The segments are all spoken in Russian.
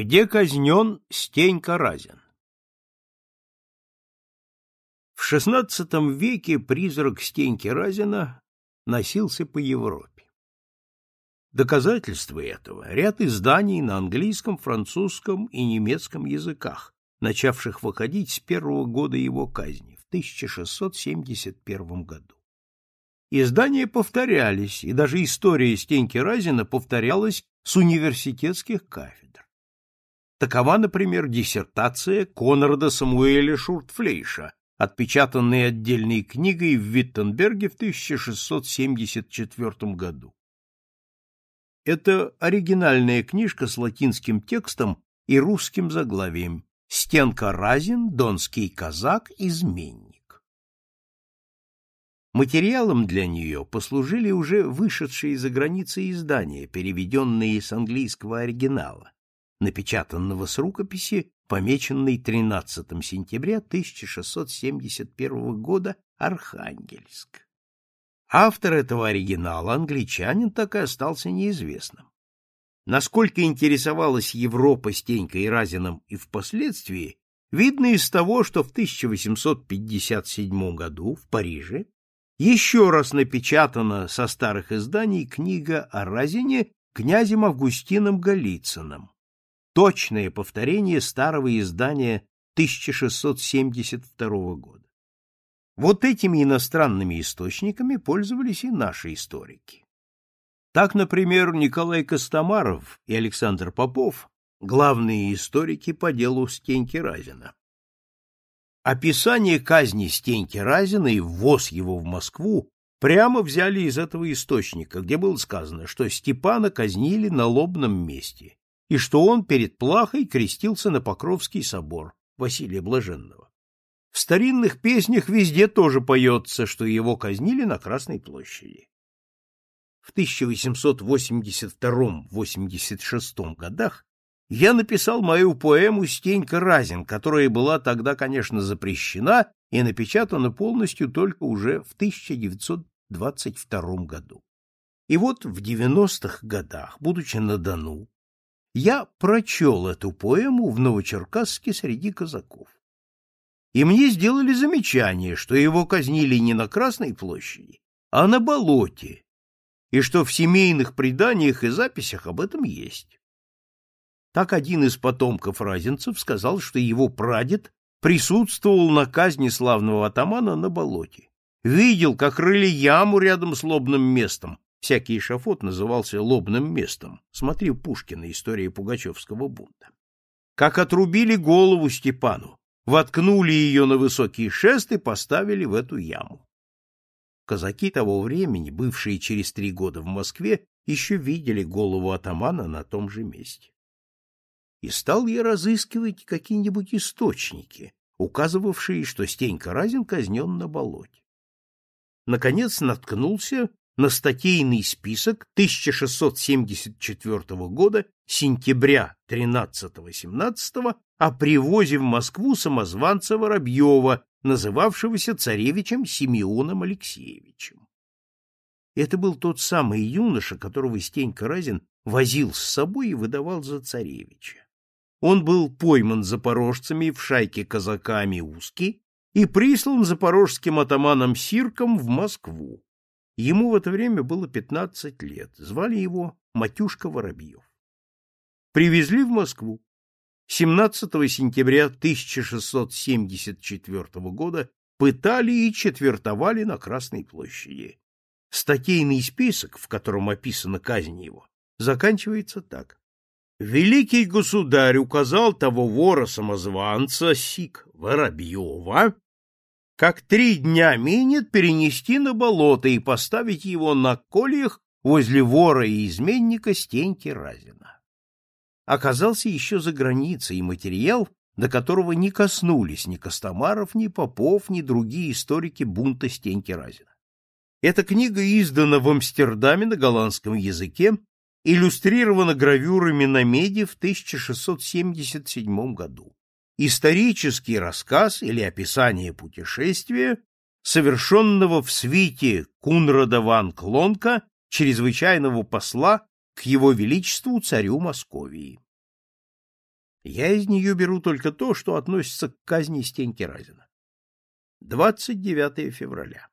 Где казнен Стенька Разин? В XVI веке призрак Стеньки Разина носился по Европе. Доказательство этого — ряд изданий на английском, французском и немецком языках, начавших выходить с первого года его казни, в 1671 году. Издания повторялись, и даже история Стеньки Разина повторялась с университетских кафедр. Такова, например, диссертация Конрада Самуэля Шуртфлейша, отпечатанная отдельной книгой в Виттенберге в 1674 году. Это оригинальная книжка с латинским текстом и русским заглавием «Стенка Разин, донский казак, изменник». Материалом для нее послужили уже вышедшие за границы издания, переведенные с английского оригинала, напечатанного с рукописи, помеченной 13 сентября 1671 года Архангельск. Автор этого оригинала, англичанин, так и остался неизвестным. Насколько интересовалась Европа Стенькой Разиным и впоследствии, видно из того, что в 1857 году в Париже еще раз напечатана со старых изданий книга о Разине князем Августином Голицыным, точное повторение старого издания 1672 года. Вот этими иностранными источниками пользовались и наши историки. Так, например, Николай Костомаров и Александр Попов – главные историки по делу Стеньки Разина. Описание казни Стеньки Разина и ввоз его в Москву прямо взяли из этого источника, где было сказано, что Степана казнили на лобном месте и что он перед плахой крестился на Покровский собор Василия Блаженного. В старинных песнях везде тоже поется, что его казнили на Красной площади. В 1882-86 годах я написал мою поэму «Стенька Разин», которая была тогда, конечно, запрещена и напечатана полностью только уже в 1922 году. И вот в 90-х годах, будучи на Дону, я прочел эту поэму в Новочеркасске среди казаков и мне сделали замечание, что его казнили не на Красной площади, а на болоте, и что в семейных преданиях и записях об этом есть. Так один из потомков разинцев сказал, что его прадед присутствовал на казни славного атамана на болоте. Видел, как рыли яму рядом с лобным местом. Всякий эшафот назывался лобным местом. Смотри Пушкина, история Пугачевского бунта. Как отрубили голову Степану, воткнули ее на высокий шест и поставили в эту яму. Казаки того времени, бывшие через три года в Москве, еще видели голову атамана на том же месте. И стал я разыскивать какие-нибудь источники, указывавшие, что Стенька Разин казнен на болоте. Наконец наткнулся на статейный список 1674 года, сентября 13-17 о привозе в Москву самозванца Воробьева, называвшегося царевичем Симеоном Алексеевичем. Это был тот самый юноша, которого Стенька Разин возил с собой и выдавал за царевича. Он был пойман запорожцами в шайке казаками узки и прислан запорожским атаманом Сирком в Москву. Ему в это время было пятнадцать лет. Звали его Матюшка Воробьев. Привезли в Москву. 17 сентября 1674 года пытали и четвертовали на Красной площади. Статейный список, в котором описана казнь его, заканчивается так. Великий государь указал того вора-самозванца Сик Воробьева как три дня минет перенести на болото и поставить его на кольях возле вора и изменника Стеньки Разина. Оказался еще за границей материал, до которого не коснулись ни Костомаров, ни Попов, ни другие историки бунта Стеньки Разина. Эта книга издана в Амстердаме на голландском языке, иллюстрирована гравюрами на меди в 1677 году исторический рассказ или описание путешествия, совершенного в свите Кунрада ван Клонка, чрезвычайного посла к его величеству царю Московии. Я из нее беру только то, что относится к казни Стеньки Разина. 29 февраля.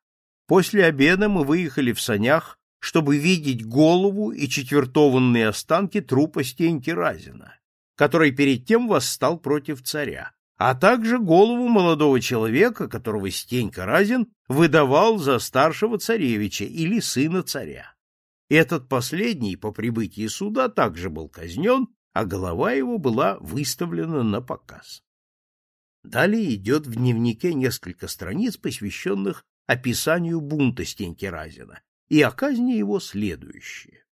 После обеда мы выехали в санях, чтобы видеть голову и четвертованные останки трупа Стеньки Разина, который перед тем восстал против царя, а также голову молодого человека, которого Стенька Разин выдавал за старшего царевича или сына царя. Этот последний по прибытии суда также был казнен, а голова его была выставлена на показ. Далее идет в дневнике несколько страниц, посвященных описанию бунта Стеньки Разина, и о казни его следующее.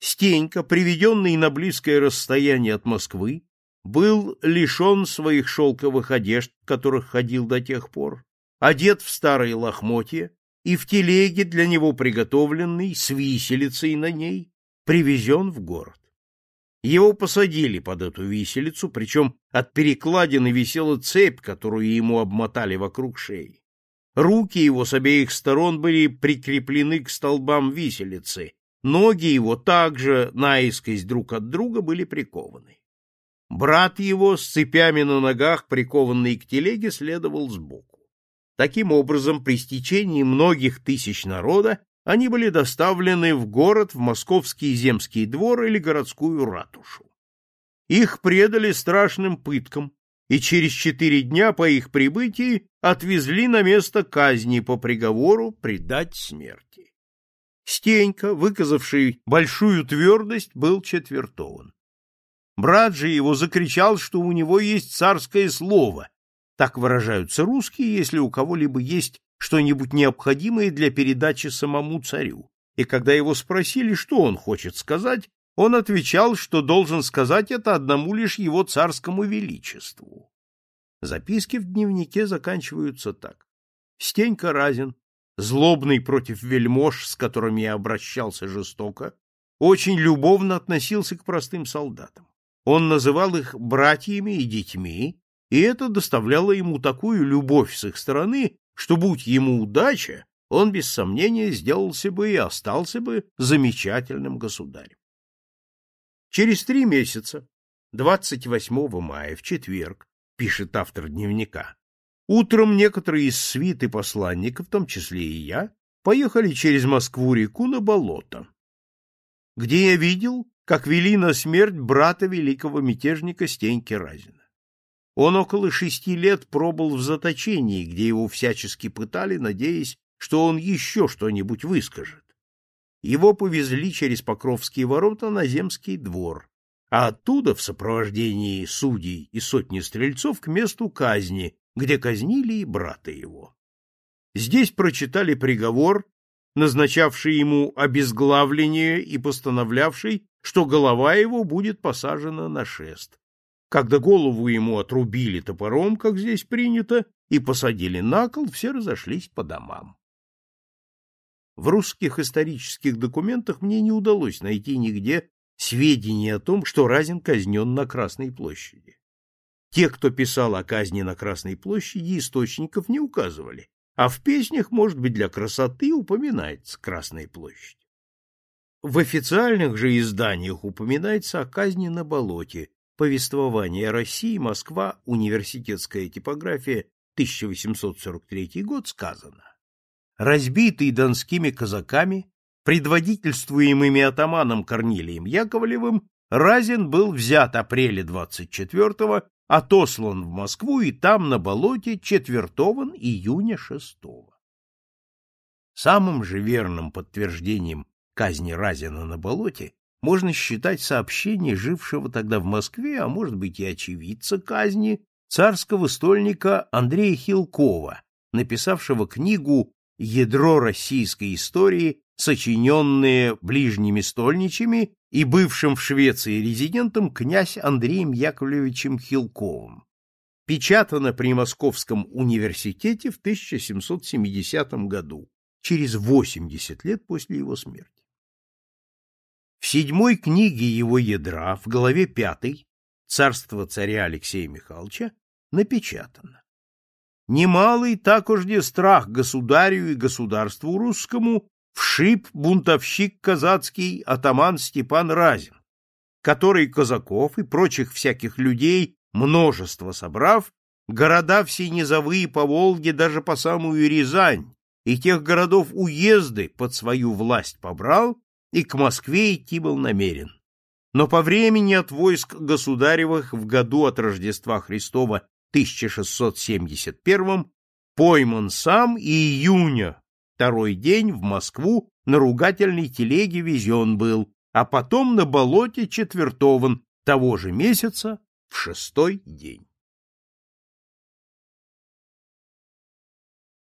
Стенька, приведенный на близкое расстояние от Москвы, был лишен своих шелковых одежд, которых ходил до тех пор, одет в старые лохмотья и в телеге для него приготовленный с виселицей на ней привезен в город. Его посадили под эту виселицу, причем от перекладины висела цепь, которую ему обмотали вокруг шеи. Руки его с обеих сторон были прикреплены к столбам виселицы, ноги его также наискось друг от друга были прикованы. Брат его с цепями на ногах, прикованный к телеге, следовал сбоку. Таким образом, при стечении многих тысяч народа они были доставлены в город, в московский земский двор или городскую ратушу. Их предали страшным пыткам, и через четыре дня по их прибытии отвезли на место казни по приговору предать смерти. Стенька, выказавший большую твердость, был четвертован. Брат же его закричал, что у него есть царское слово. Так выражаются русские, если у кого-либо есть что-нибудь необходимое для передачи самому царю. И когда его спросили, что он хочет сказать, он отвечал, что должен сказать это одному лишь его царскому величеству. Записки в дневнике заканчиваются так. Стенька Разин, злобный против вельмож, с которыми я обращался жестоко, очень любовно относился к простым солдатам. Он называл их братьями и детьми, и это доставляло ему такую любовь с их стороны, что, будь ему удача, он без сомнения сделался бы и остался бы замечательным государем. Через три месяца, 28 мая, в четверг, пишет автор дневника, утром некоторые из свиты посланников, в том числе и я, поехали через Москву-реку на болото, где я видел, как вели на смерть брата великого мятежника Стеньки Разина. Он около шести лет пробыл в заточении, где его всячески пытали, надеясь, что он еще что-нибудь выскажет. Его повезли через Покровские ворота на земский двор, а оттуда в сопровождении судей и сотни стрельцов к месту казни, где казнили и брата его. Здесь прочитали приговор, назначавший ему обезглавление и постановлявший что голова его будет посажена на шест. Когда голову ему отрубили топором, как здесь принято, и посадили на кол, все разошлись по домам. В русских исторических документах мне не удалось найти нигде сведений о том, что Разин казнен на Красной площади. Те, кто писал о казни на Красной площади, источников не указывали, а в песнях, может быть, для красоты упоминается Красная площадь. В официальных же изданиях упоминается о казни на болоте, повествование России, Москва, университетская типография, 1843 год, сказано. Разбитый донскими казаками, предводительствуемыми атаманом Корнилием Яковлевым, Разин был взят апреля 24-го, отослан в Москву и там на болоте четвертован июня 6-го. Самым же верным подтверждением казни Разина на болоте можно считать сообщение жившего тогда в Москве, а может быть и очевидца казни, царского стольника Андрея Хилкова, написавшего книгу «Ядро российской истории», сочиненные ближними стольничами и бывшим в Швеции резидентом князь Андреем Яковлевичем Хилковым. Печатано при Московском университете в 1770 году, через 80 лет после его смерти. В седьмой книге его ядра, в главе пятой, «Царство царя Алексея Михайловича», напечатано. Немалый так уж не страх государю и государству русскому вшиб бунтовщик казацкий атаман Степан Разин, который казаков и прочих всяких людей, множество собрав, города все низовые по Волге даже по самую Рязань, и тех городов уезды под свою власть побрал, и к Москве идти был намерен. Но по времени от войск государевых в году от Рождества Христова 1671 пойман сам и июня, второй день в Москву на ругательной телеге везен был, а потом на болоте четвертован того же месяца в шестой день.